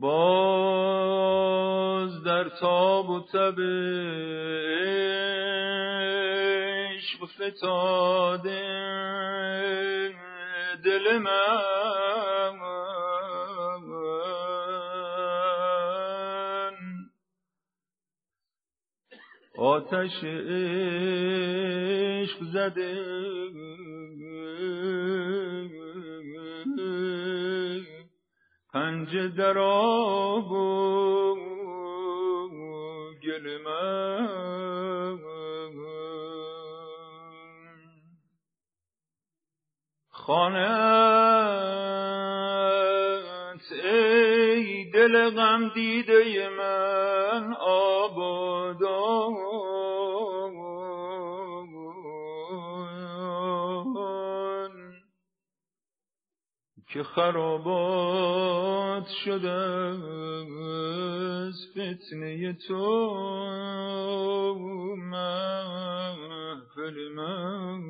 باز در تاب و تب عشق فتاده دل من آتش عشق زده. پنج در آب و گل من. ای دل غم دیده من آبادان که خرابات شده از فتنه تو محفل من.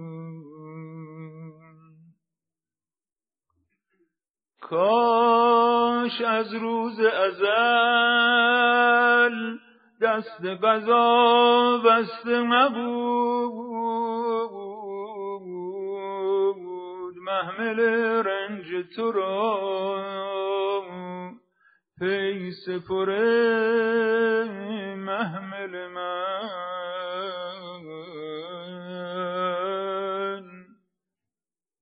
کاش از روز ازل دست قضا بسته نبود. محمل رنج تو را پی سپره محمل من.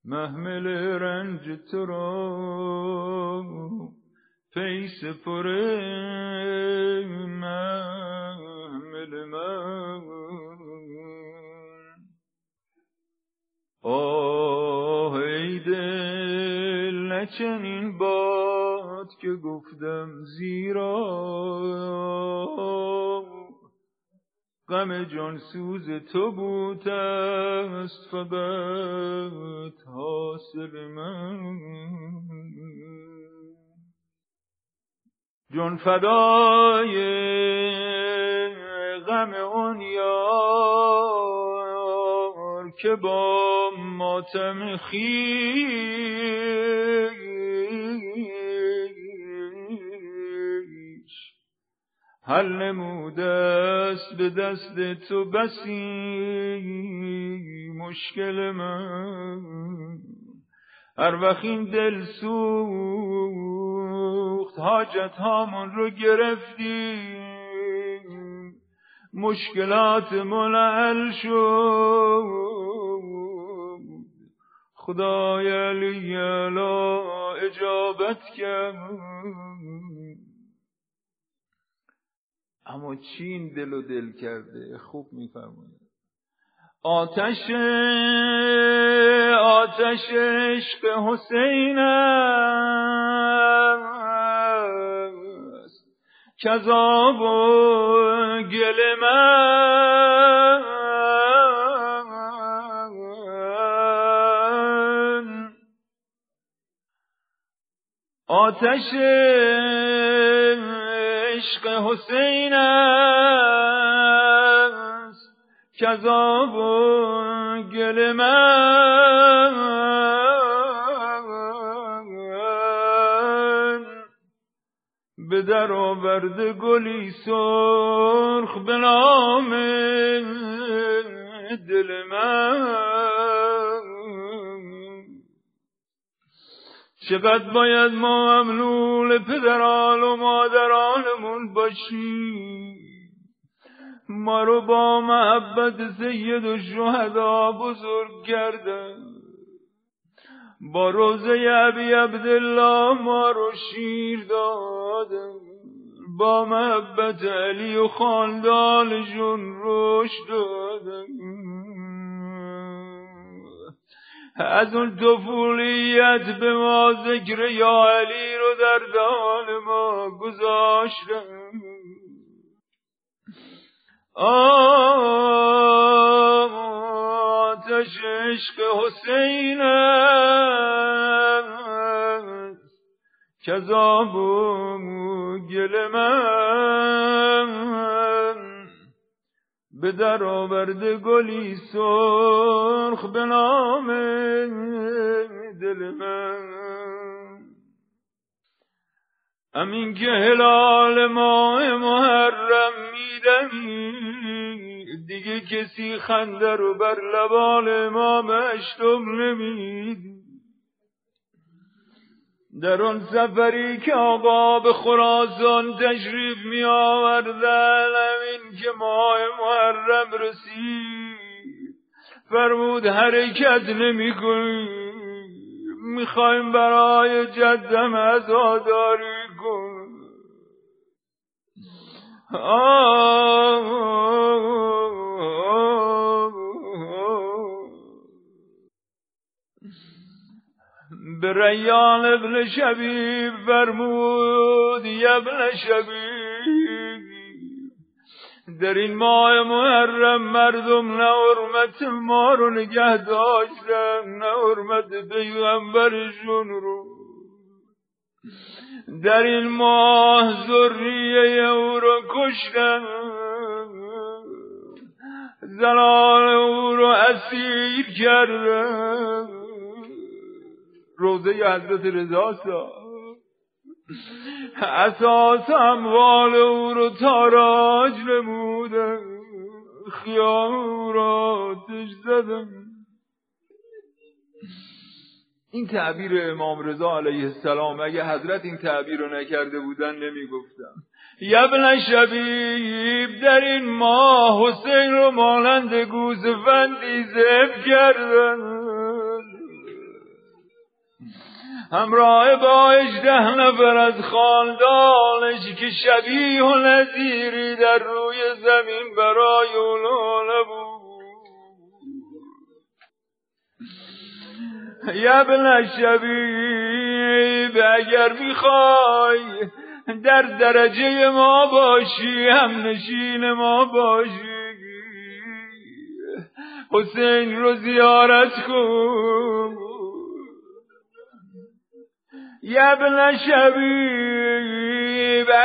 محمل رنج تو را پی سپره دل نچنین باد که گفتم زیرا. غم جان سوز تو بود است فقط حاصل من. جان فدای غم اون یار که با ماتم خیش حل نموده به دست تو بسی مشکل من. هر وقت این دل سوخت حاجت هامون رو گرفتیم. مشکلات منحل شد. خدای علی اجابت کرد. اما چین دل و دل کرده خوب میفرماید. آتش آتش عشق حسین است. کذاب و گل آتش عشق حسین است کذاب و گل من به در آورده گلی سرخ به نام دل من. چقدر باید ما ممنون پدران و مادرانمون باشیم. ما رو با محبت سید و شهدا بزرگ کردن. با روزه عبی عبدالله ما رو شیر دادن. با محبت علی و خاندانشون رشد دادن. از اون طفولیت به ما ذکر یا علی رو در دان ما گذاشتن. آتش عشق حسین است کذاب و گل من. به در آورده گلی سرخ به نام دل من. امین که هلال ماه محرم میدمی دیگه کسی خنده رو بر لبان ما مشتم نمید. در آن سفری که آقا به خراسان تشریف می آوردن امین که ماه محرم رسید. فرمود حرکت نمی کنیم می‌خوایم برای جدم ازاداری کن به ریان ابن شبیب فرمود ابن شبیب در این ماه محرم مردم نه حرمت ما رو نگه داشتن نه حرمت پیغمبرشون رو. در این ماه ذریه او رو کشتن. زنان او رو اسیر کردن. روزه حضرت رضا اساس اموال او رو تاراج نمودن خیام را تش زدم. این تعبیر امام رضا علیه السلام اگه حضرت این تعبیر رو نکرده بودن نمی‌گفتم. یبن شبیب در این ماه حسین رو مانند گوزفندی زب کردن. همراه با اجده نفر از خاندانش که شبیه و نظیری در روی زمین برای اونو نبود. یبن شبیب اگر می‌خوای در درجه ما باشی هم نشین ما باشی. حسین رو زیارت کن. یبن شبیب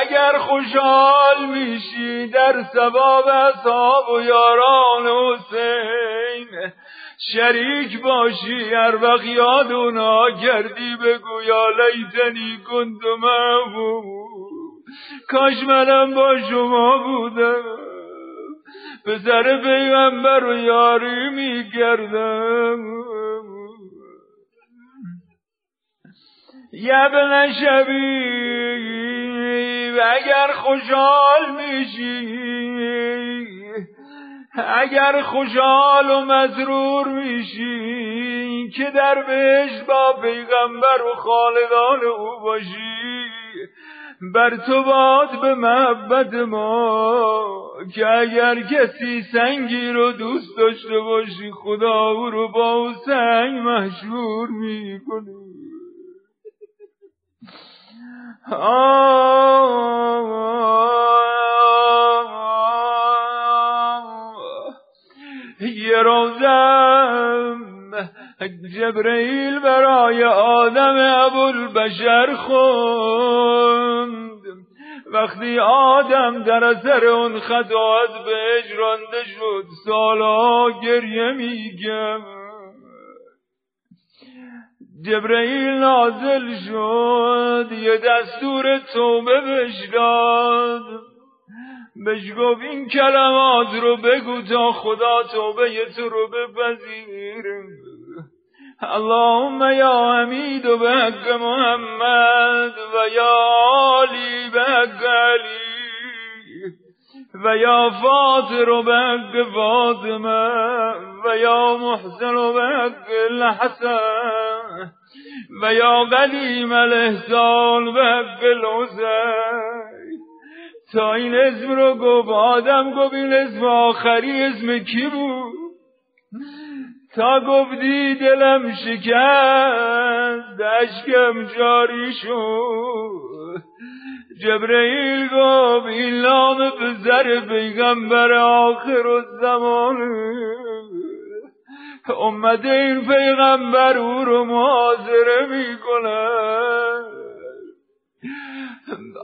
اگر خوشحال میشی در سباب اصحاب و یاران حسین شریک باشی هر وقت یاد اونا کردی بگو یا لیتنی کنتم کاش منم با شما بودم پسر پیغمبر و یاری می‌کردم. یبن شبیب اگر خوشحال میشی. اگر خوشحال و مزرور میشی که در بهش با پیغمبر و خالدان او باشی. بر تو باد به محبت ما که اگر کسی سنگی رو دوست داشته باشی خدا او رو با او سنگ مشهور می‌کنی. یه روزم جبرئیل برای آدم ابوالبشر خوند. وقتی آدم در اثر اون خطا از بهش رانده شد سالا گریه میگم. جبرئیل نازل شد یه دستور توبه بش داد. بهش گفت این کلمات رو بگو تا خدا توبه تو رو بپذیر. اللهم یا حمید و به حق محمد و یا عالی به حق علی. و یا فاطر حق فاطمه و یا محسن حق الحسن و یا قدیم الاحسان حق الحسین. تا این اسم رو گفت آدم گفت این اسم آخری اسم کی بود؟ تا گفتی دلم شکست دشکم جاری شد. جبرئیل گفت این لام پسر پیغمبر آخر و زمان امت این پیغمبر او رو محاضره می‌کنن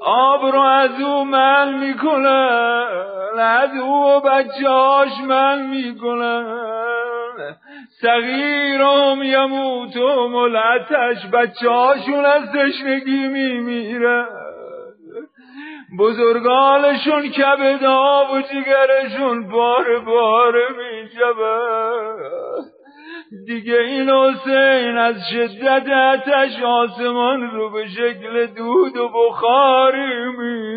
آب رو از او من می‌کنن از او و بچهاش من می‌کنن صغیرم یموتم و لتش بچه هاشون از تشنگی میمیرن بزرگانشون کبدا و جگرشون بار بار می دیگه این حسین از شدت اتش آسمان رو به شکل دود و بخاری میبین